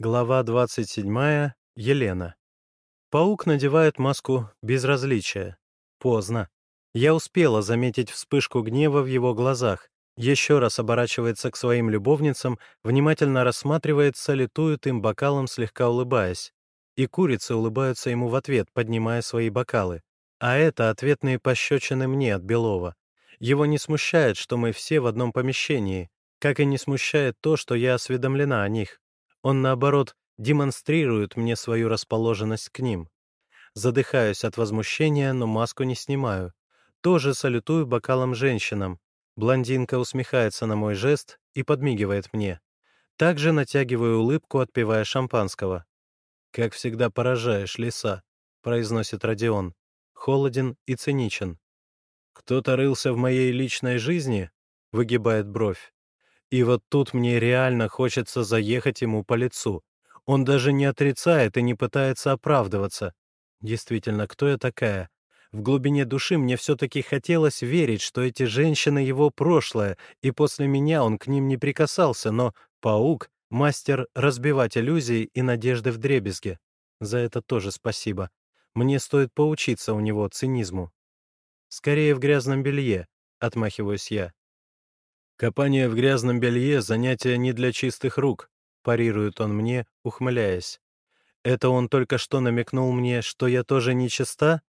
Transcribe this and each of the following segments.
Глава 27. Елена. Паук надевает маску безразличия. Поздно. Я успела заметить вспышку гнева в его глазах. Еще раз оборачивается к своим любовницам, внимательно рассматривает, салютует им бокалом, слегка улыбаясь. И курицы улыбаются ему в ответ, поднимая свои бокалы. А это ответные пощечины мне от Белова. Его не смущает, что мы все в одном помещении, как и не смущает то, что я осведомлена о них. Он, наоборот, демонстрирует мне свою расположенность к ним. Задыхаюсь от возмущения, но маску не снимаю. Тоже салютую бокалом женщинам. Блондинка усмехается на мой жест и подмигивает мне. Также натягиваю улыбку, отпивая шампанского. «Как всегда поражаешь, лиса», — произносит Родион. Холоден и циничен. «Кто-то рылся в моей личной жизни?» — выгибает бровь. И вот тут мне реально хочется заехать ему по лицу. Он даже не отрицает и не пытается оправдываться. Действительно, кто я такая? В глубине души мне все-таки хотелось верить, что эти женщины — его прошлое, и после меня он к ним не прикасался, но паук — мастер разбивать иллюзии и надежды в дребезге. За это тоже спасибо. Мне стоит поучиться у него цинизму. «Скорее в грязном белье», — отмахиваюсь я. «Копание в грязном белье — занятие не для чистых рук», — парирует он мне, ухмыляясь. «Это он только что намекнул мне, что я тоже нечиста?»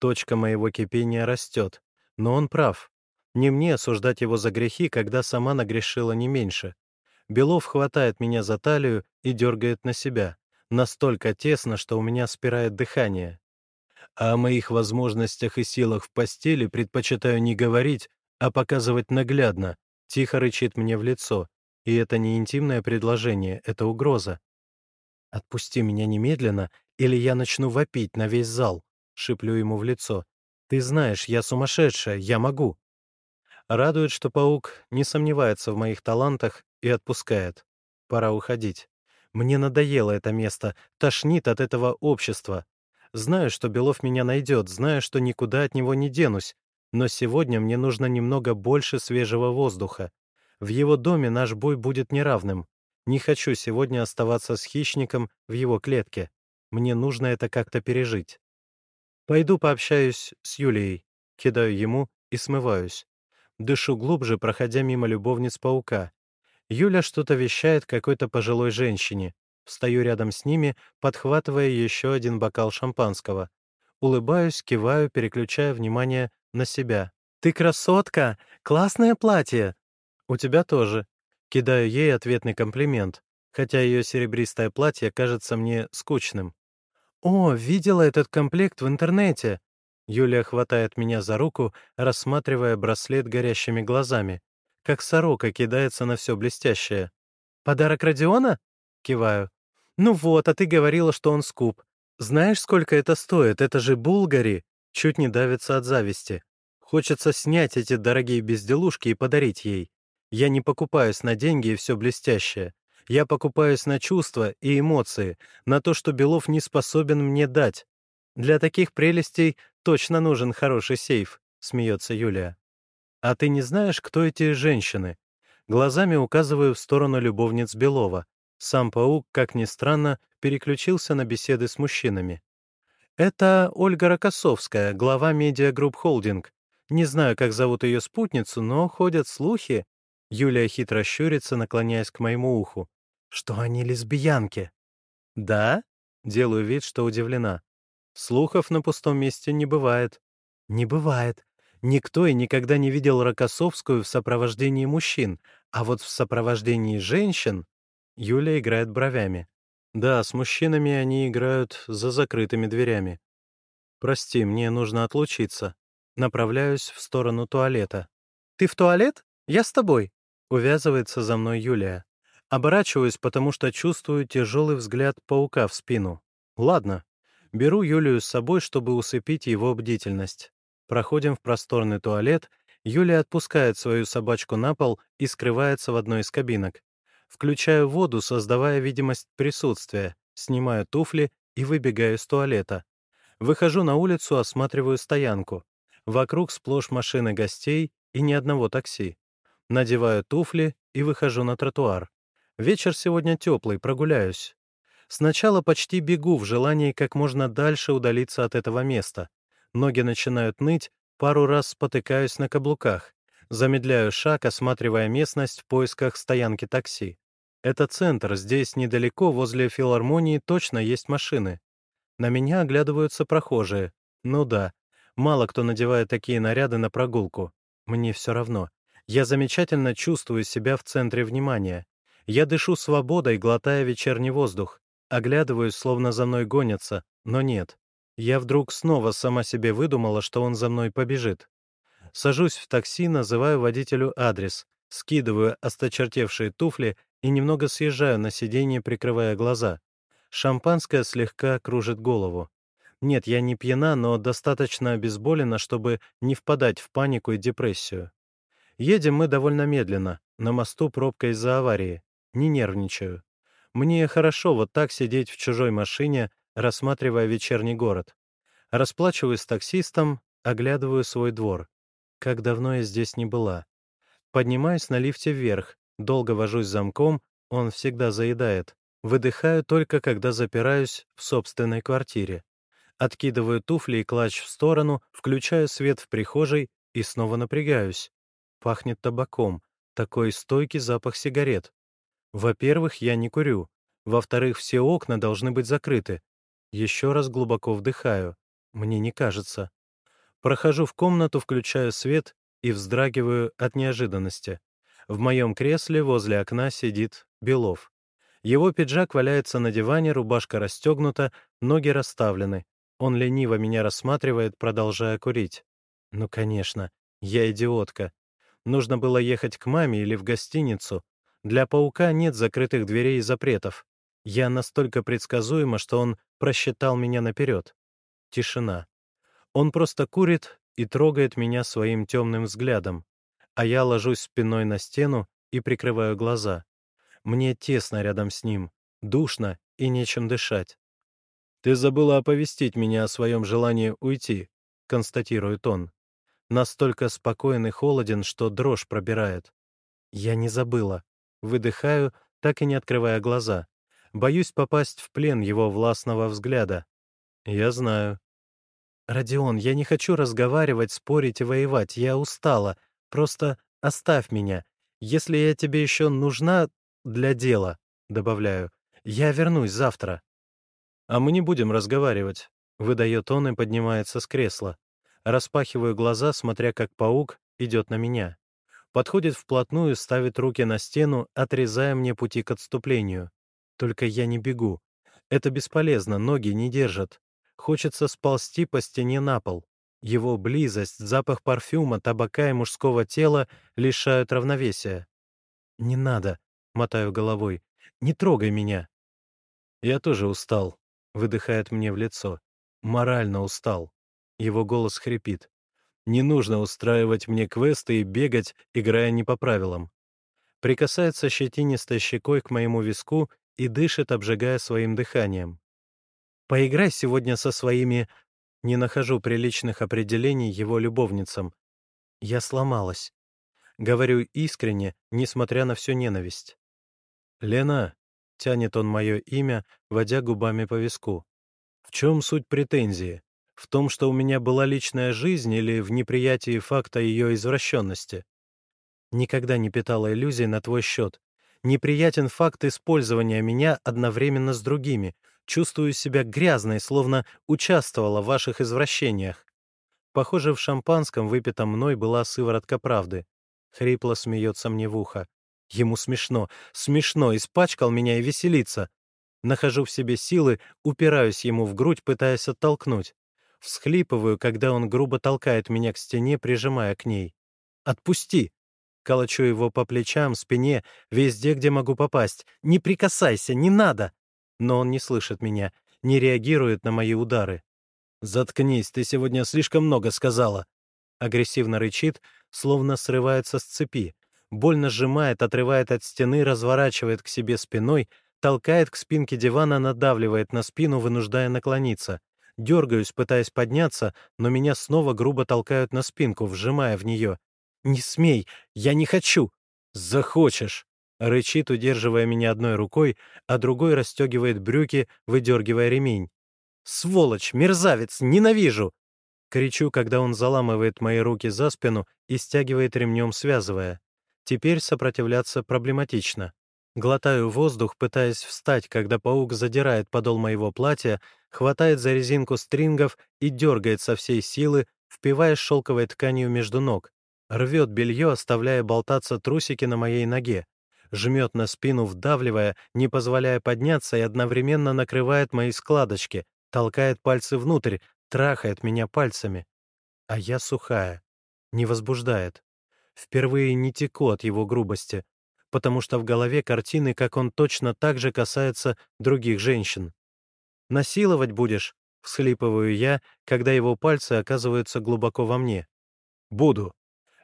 Точка моего кипения растет. Но он прав. Не мне осуждать его за грехи, когда сама нагрешила не меньше. Белов хватает меня за талию и дергает на себя. Настолько тесно, что у меня спирает дыхание. А о моих возможностях и силах в постели предпочитаю не говорить, а показывать наглядно, Тихо рычит мне в лицо. И это не интимное предложение, это угроза. «Отпусти меня немедленно, или я начну вопить на весь зал», — шиплю ему в лицо. «Ты знаешь, я сумасшедшая, я могу». Радует, что паук не сомневается в моих талантах и отпускает. Пора уходить. Мне надоело это место, тошнит от этого общества. Знаю, что Белов меня найдет, знаю, что никуда от него не денусь, но сегодня мне нужно немного больше свежего воздуха. В его доме наш бой будет неравным. Не хочу сегодня оставаться с хищником в его клетке. Мне нужно это как-то пережить. Пойду пообщаюсь с Юлией. Кидаю ему и смываюсь. Дышу глубже, проходя мимо любовниц паука. Юля что-то вещает какой-то пожилой женщине. Встаю рядом с ними, подхватывая еще один бокал шампанского. Улыбаюсь, киваю, переключая внимание на себя. «Ты красотка! Классное платье!» «У тебя тоже». Кидаю ей ответный комплимент, хотя ее серебристое платье кажется мне скучным. «О, видела этот комплект в интернете!» Юлия хватает меня за руку, рассматривая браслет горящими глазами, как сорока кидается на все блестящее. «Подарок Родиона?» — киваю. «Ну вот, а ты говорила, что он скуп. Знаешь, сколько это стоит? Это же Булгари!» Чуть не давится от зависти. Хочется снять эти дорогие безделушки и подарить ей. Я не покупаюсь на деньги и все блестящее. Я покупаюсь на чувства и эмоции, на то, что Белов не способен мне дать. Для таких прелестей точно нужен хороший сейф, смеется Юлия. А ты не знаешь, кто эти женщины? Глазами указываю в сторону любовниц Белова. Сам паук, как ни странно, переключился на беседы с мужчинами. Это Ольга Рокоссовская, глава Медиагрупп Холдинг. Не знаю, как зовут ее спутницу, но ходят слухи. Юлия хитро щурится, наклоняясь к моему уху. Что они лесбиянки? Да? Делаю вид, что удивлена. Слухов на пустом месте не бывает. Не бывает. Никто и никогда не видел Рокоссовскую в сопровождении мужчин, а вот в сопровождении женщин... Юля играет бровями. Да, с мужчинами они играют за закрытыми дверями. Прости, мне нужно отлучиться. Направляюсь в сторону туалета. Ты в туалет? Я с тобой. Увязывается за мной Юлия. Оборачиваюсь, потому что чувствую тяжелый взгляд паука в спину. Ладно. Беру Юлию с собой, чтобы усыпить его бдительность. Проходим в просторный туалет. Юлия отпускает свою собачку на пол и скрывается в одной из кабинок. Включаю воду, создавая видимость присутствия, снимаю туфли и выбегаю из туалета. Выхожу на улицу, осматриваю стоянку. Вокруг сплошь машины гостей и ни одного такси. Надеваю туфли и выхожу на тротуар. Вечер сегодня теплый, прогуляюсь. Сначала почти бегу в желании как можно дальше удалиться от этого места. Ноги начинают ныть, пару раз спотыкаюсь на каблуках. Замедляю шаг, осматривая местность в поисках стоянки такси. Это центр, здесь недалеко, возле филармонии, точно есть машины. На меня оглядываются прохожие. Ну да, мало кто надевает такие наряды на прогулку. Мне все равно. Я замечательно чувствую себя в центре внимания. Я дышу свободой, глотая вечерний воздух. Оглядываюсь, словно за мной гонятся, но нет. Я вдруг снова сама себе выдумала, что он за мной побежит. Сажусь в такси, называю водителю адрес, скидываю осточертевшие туфли и немного съезжаю на сиденье, прикрывая глаза. Шампанское слегка кружит голову. Нет, я не пьяна, но достаточно обезболена, чтобы не впадать в панику и депрессию. Едем мы довольно медленно, на мосту пробка из-за аварии. Не нервничаю. Мне хорошо вот так сидеть в чужой машине, рассматривая вечерний город. Расплачиваюсь с таксистом, оглядываю свой двор. Как давно я здесь не была. Поднимаюсь на лифте вверх, долго вожусь замком, он всегда заедает. Выдыхаю только, когда запираюсь в собственной квартире. Откидываю туфли и клатч в сторону, включаю свет в прихожей и снова напрягаюсь. Пахнет табаком, такой стойкий запах сигарет. Во-первых, я не курю. Во-вторых, все окна должны быть закрыты. Еще раз глубоко вдыхаю. Мне не кажется. Прохожу в комнату, включаю свет и вздрагиваю от неожиданности. В моем кресле возле окна сидит Белов. Его пиджак валяется на диване, рубашка расстегнута, ноги расставлены. Он лениво меня рассматривает, продолжая курить. Ну, конечно, я идиотка. Нужно было ехать к маме или в гостиницу, для паука нет закрытых дверей и запретов. Я настолько предсказуема, что он просчитал меня наперед. Тишина. Он просто курит и трогает меня своим темным взглядом, а я ложусь спиной на стену и прикрываю глаза. Мне тесно рядом с ним, душно и нечем дышать. «Ты забыла оповестить меня о своем желании уйти», — констатирует он. Настолько спокоен и холоден, что дрожь пробирает. Я не забыла. Выдыхаю, так и не открывая глаза. Боюсь попасть в плен его властного взгляда. Я знаю. «Родион, я не хочу разговаривать, спорить и воевать. Я устала. Просто оставь меня. Если я тебе еще нужна для дела, — добавляю, — я вернусь завтра». «А мы не будем разговаривать», — выдает он и поднимается с кресла. Распахиваю глаза, смотря как паук идет на меня подходит вплотную, ставит руки на стену, отрезая мне пути к отступлению. Только я не бегу. Это бесполезно, ноги не держат. Хочется сползти по стене на пол. Его близость, запах парфюма, табака и мужского тела лишают равновесия. «Не надо», — мотаю головой, — «не трогай меня». «Я тоже устал», — выдыхает мне в лицо. «Морально устал». Его голос хрипит. Не нужно устраивать мне квесты и бегать, играя не по правилам. Прикасается щетинистой щекой к моему виску и дышит, обжигая своим дыханием. «Поиграй сегодня со своими...» Не нахожу приличных определений его любовницам. Я сломалась. Говорю искренне, несмотря на всю ненависть. «Лена», — тянет он мое имя, водя губами по виску. «В чем суть претензии? В том, что у меня была личная жизнь или в неприятии факта ее извращенности? Никогда не питала иллюзий на твой счет. Неприятен факт использования меня одновременно с другими. Чувствую себя грязной, словно участвовала в ваших извращениях. Похоже, в шампанском, выпитом мной, была сыворотка правды. Хрипло смеется мне в ухо. Ему смешно, смешно, испачкал меня и веселится. Нахожу в себе силы, упираюсь ему в грудь, пытаясь оттолкнуть. Всхлипываю, когда он грубо толкает меня к стене, прижимая к ней. «Отпусти!» Колочу его по плечам, спине, везде, где могу попасть. «Не прикасайся, не надо!» Но он не слышит меня, не реагирует на мои удары. «Заткнись, ты сегодня слишком много сказала!» Агрессивно рычит, словно срывается с цепи. Больно сжимает, отрывает от стены, разворачивает к себе спиной, толкает к спинке дивана, надавливает на спину, вынуждая наклониться. Дергаюсь, пытаясь подняться, но меня снова грубо толкают на спинку, вжимая в нее. «Не смей! Я не хочу!» «Захочешь!» Рычит, удерживая меня одной рукой, а другой расстегивает брюки, выдергивая ремень. «Сволочь! Мерзавец! Ненавижу!» Кричу, когда он заламывает мои руки за спину и стягивает ремнем, связывая. Теперь сопротивляться проблематично. Глотаю воздух, пытаясь встать, когда паук задирает подол моего платья, хватает за резинку стрингов и дергает со всей силы, впиваясь шелковой тканью между ног. Рвет белье, оставляя болтаться трусики на моей ноге жмет на спину, вдавливая, не позволяя подняться и одновременно накрывает мои складочки, толкает пальцы внутрь, трахает меня пальцами. А я сухая, не возбуждает. Впервые не теку от его грубости, потому что в голове картины, как он точно так же касается других женщин. «Насиловать будешь?» — всхлипываю я, когда его пальцы оказываются глубоко во мне. «Буду»,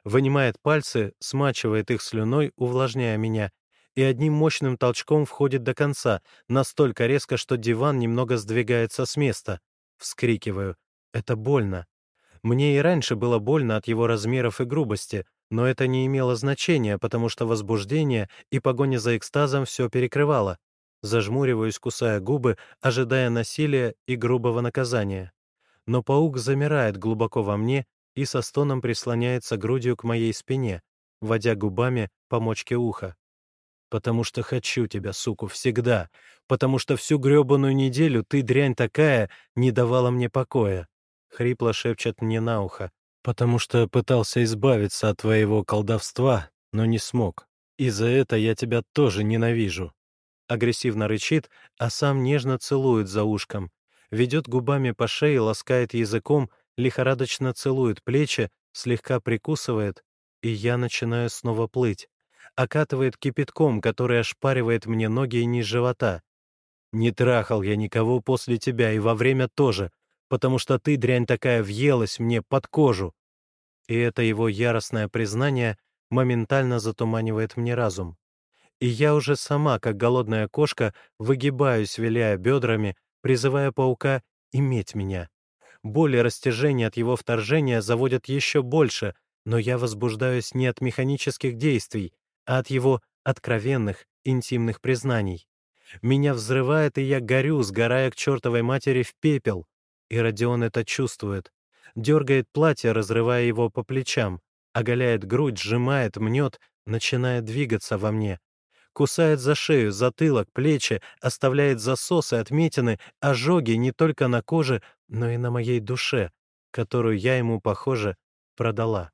вынимает пальцы, смачивает их слюной, увлажняя меня, и одним мощным толчком входит до конца, настолько резко, что диван немного сдвигается с места. Вскрикиваю. Это больно. Мне и раньше было больно от его размеров и грубости, но это не имело значения, потому что возбуждение и погоня за экстазом все перекрывало. Зажмуриваюсь, кусая губы, ожидая насилия и грубого наказания. Но паук замирает глубоко во мне и со стоном прислоняется грудью к моей спине, водя губами по мочке уха. «Потому что хочу тебя, суку, всегда. Потому что всю грёбаную неделю ты, дрянь такая, не давала мне покоя». Хрипло шепчет мне на ухо. «Потому что пытался избавиться от твоего колдовства, но не смог. И за это я тебя тоже ненавижу». Агрессивно рычит, а сам нежно целует за ушком. Ведет губами по шее, ласкает языком, лихорадочно целует плечи, слегка прикусывает, и я начинаю снова плыть. Окатывает кипятком, который ошпаривает мне ноги и низ живота. Не трахал я никого после тебя и во время тоже, потому что ты, дрянь такая, въелась мне под кожу. И это его яростное признание моментально затуманивает мне разум. И я уже сама, как голодная кошка, выгибаюсь, виляя бедрами, призывая паука иметь меня. Боль и растяжение от его вторжения заводят еще больше, но я возбуждаюсь не от механических действий, а от его откровенных, интимных признаний. Меня взрывает, и я горю, сгорая к чертовой матери в пепел. И Родион это чувствует. Дергает платье, разрывая его по плечам, оголяет грудь, сжимает, мнет, начинает двигаться во мне. Кусает за шею, затылок, плечи, оставляет засосы, отметины, ожоги не только на коже, но и на моей душе, которую я ему, похоже, продала.